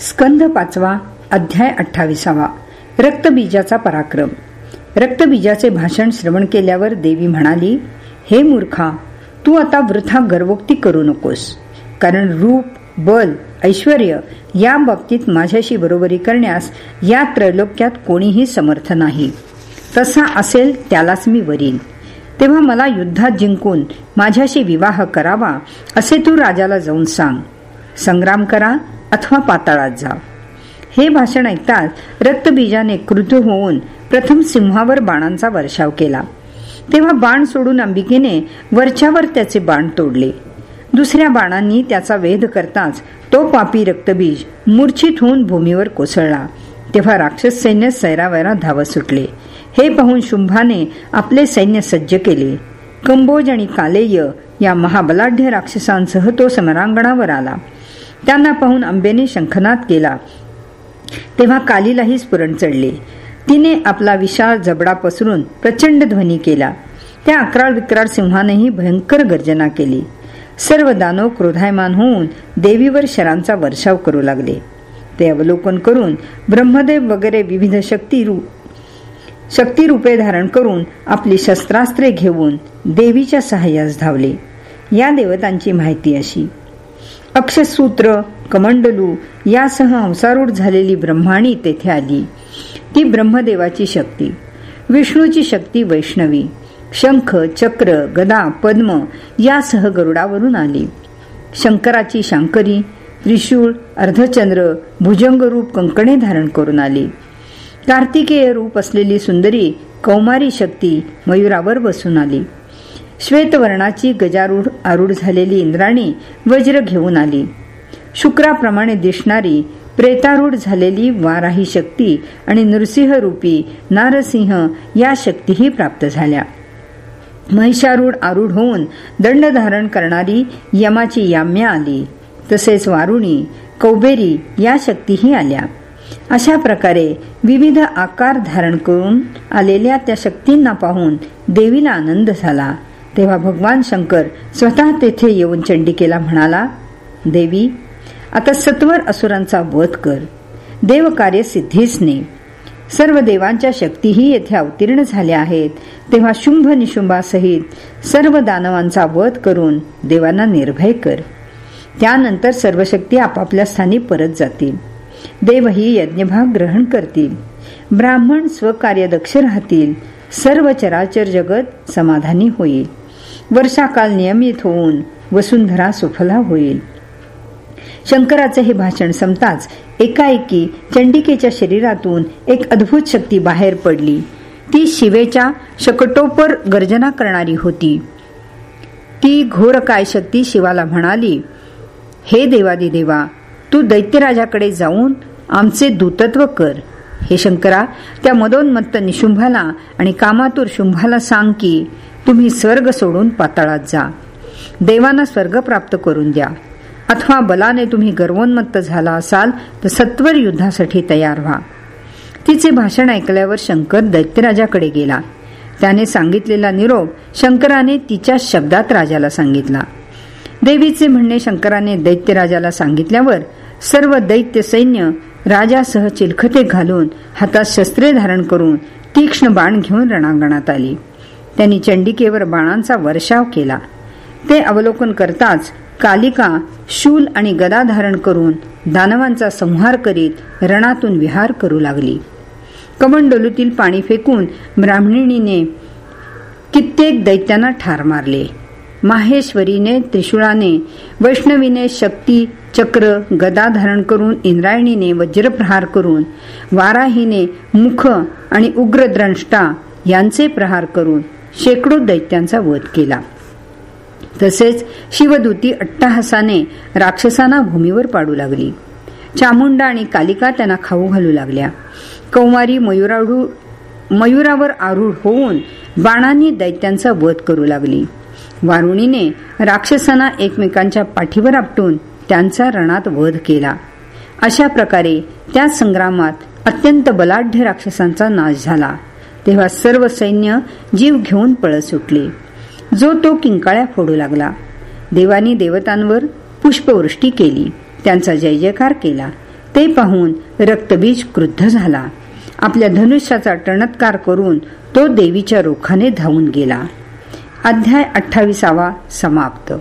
स्कंद पाचवा अध्याय अठ्ठावीसावा रक्तबीजाचा पराक्रम. रक्तबीजाचे भाषण श्रवण केल्यावर देवी म्हणाली हे मूर्खा तू आता वृथा गर्वोक्ती करू नकोस. कारण रूप बल ऐश्वर या बाबतीत माझ्याशी बरोबरी करण्यास या त्रैलोक्यात कोणीही समर्थ नाही. तसा असेल त्यालाच मी वरीन. तेव्हा मला युद्धात जिंकून माझ्याशी विवाह करावा असे तू राजाला जाऊन सांग. संग्राम करा अथवा पाताळात जा. हे भाषण ऐकताच रक्तबीजाने क्रुद्ध होऊन प्रथम सिंहावर बाणांचा वर्षाव केला. तेव्हा बाण सोडून अंबिकेने वरच्यावर त्याचे बाण तोडले. दुसऱ्या बाणांनी त्याचा वेध करताच तो पापी रक्तबीज मूर्छित होऊन भूमीवर कोसळला. तेव्हा राक्षस सैन्य सैरावैरा धावत सुटले. हे पाहून शुंभाने आपले सैन्य सज्ज केले. कंबोज आणि कालेय या महाबलाढ्य राक्षसांसह तो समरांगणावर आला. त्यांना पाहून अंबेने शंखनाद केला. तेव्हा कालीलाही स्फुरण चढले. तिने आपला विशाळ जबडा पसरून प्रचंड ध्वनी केला. त्या अकराळ विक्राळ सिंहानेही भयंकर गर्जना केली. सर्व दानव क्रोधायमान होऊन देवीवर शरांचा वर्षाव करू लागले. ते अवलोकन करून ब्रह्मदेव वगैरे विविध शक्ती शक्ती रूपे धारण करून आपली शस्त्रास्त्रे घेऊन देवीच्या सहाय्यास धावले. या देवतांची माहिती अशी. अक्षसूत्र कमंडलू यासह अंसारूढ झालेली ब्रह्माणी तेथे आली. ती ब्रह्मदेवाची शक्ती. विष्णूची शक्ती वैष्णवी. शंख चक्र गदा पद्म यासह गरुडावरून आली. शंकराची शांकरी त्रिशूळ अर्धचंद्र भुजंग रूप कंकणे धारण करून आली. कार्तिकेय रूप असलेली सुंदरी कौमारी शक्ती मयुरावर बसून आली. श्वेतवर्णाची गजारूढ आरूढ झालेली इंद्राणी वज्र घेऊन आली. शुक्राप्रमाणे दिसणारी प्रेतारूढ झालेली वाराही शक्ती आणि नृसिंह रूपी नारसिंह या शक्तीही प्राप्त झाल्या. महिषारूढ आरूढ होऊन दंड धारण करणारी यमाची याम्या आली. तसेच वारुणी कौबेरी या शक्तीही आल्या. अशा प्रकारे विविध आकार धारण करून आलेल्या त्या शक्तींना पाहून देवीला आनंद झाला. तेव्हा भगवान शंकर स्वतः तेथे येऊन चंडिकेला म्हणाला देवी आता सत्वर असुरांचा वध कर. देवकार्य सिद्धीच ने. सर्व देवांच्या शक्तीही येथे अवतीर्ण झाल्या आहेत. तेव्हा शुंभ निशुंभासहित सर्व दानवांचा वध करून देवांना निर्भय कर. त्यानंतर सर्व शक्ती आपापल्या स्थानी परत जातील. देवही यज्ञभाग ग्रहण करतील. ब्राह्मण स्वकार्यदक्ष राहतील. सर्व चराचर जगत समाधानी होईल. वर्षाकाल नियमित होऊन वसुंधरा सुफला होईल. शंकराचे हे भाषण संपताच एकाएकी चंडिकेच्या शरीरातून एक अद्भुत शक्ती बाहेर पडली. ती शिवेच्या शकटोपर गर्जना करणारी होती. ती घोरकाय शक्ती शिवाला म्हणाली हे देवादी देवा तू दैत्यराजाकडे जाऊन आमचे दूतत्व कर. हे शंकरा त्या मदोन्मत्त निशुंभाला आणि कामातूर शुंभाला सांग की तुम्ही स्वर्ग सोडून पातळात जा. देवांना स्वर्ग प्राप्त करून द्या. अथवा बलाने तुम्ही गर्वोन्मत्त झाला असाल तर सत्वर युद्धासाठी तयार व्हा. तिचे भाषण ऐकल्यावर शंकर दैत्यराजाकडे गेला. त्याने सांगितलेला निरोप शंकराने तिच्या शब्दात राजाला सांगितला. देवीचे म्हणणे शंकराने दैत्यराजाला सांगितल्यावर सर्व दैत्य सैन्य राजासह चिलखते घालून हातात शस्त्रे धारण करून तीक्ष्ण बाण घेऊन रणांगणात आली. त्यांनी चंडिकेवर बाणांचा वर्षाव केला. ते अवलोकन करताच कालिका शूल आणि गदा धारण करून दानवांचा संहार करीत रणातून विहार करू लागली. कमंडोलूतील पाणी फेकून ब्राह्मणीने कित्येक दैत्यांना ठार मारले. माहेश्वरीने त्रिशूळाने वैष्णवीने शक्ती चक्र गदा धारण करून इंद्रायणीने वज्रप्रहार करून वाराहीने मुख आणि उग्रद्रंष्टा यांचे प्रहार करून शेकडो दैत्यांचा वध केला. तसेच शिवदूती अट्टाहसाने राक्षसांना भूमीवर पाडू लागली. चामुंडा आणि कालिका त्यांना खाऊ घालू लागल्या. कौमारी मयुराडू मयुरावर आरूढ होऊन बाणांनी दैत्यांचा वध करू लागली. वारुणीने राक्षसांना एकमेकांच्या पाठीवर आपटून त्यांचा रणात वध केला. अशा प्रकारे त्या संग्रामात अत्यंत बलाढ्य राक्षसांचा नाश झाला. तेव्हा सर्व सैन्य जीव घेऊन पळत सुटले. जो तो किंकाळ्या फोडू लागला. देवानी देवतांवर पुष्पवृष्टी केली. त्यांचा जय जयकार केला. ते पाहून रक्तबीज क्रुद्ध झाला. आपल्या धनुष्याचा टणत्कार करून तो देवीच्या रोखाने धावून गेला. अध्याय अठ्ठावीसावा समाप्त.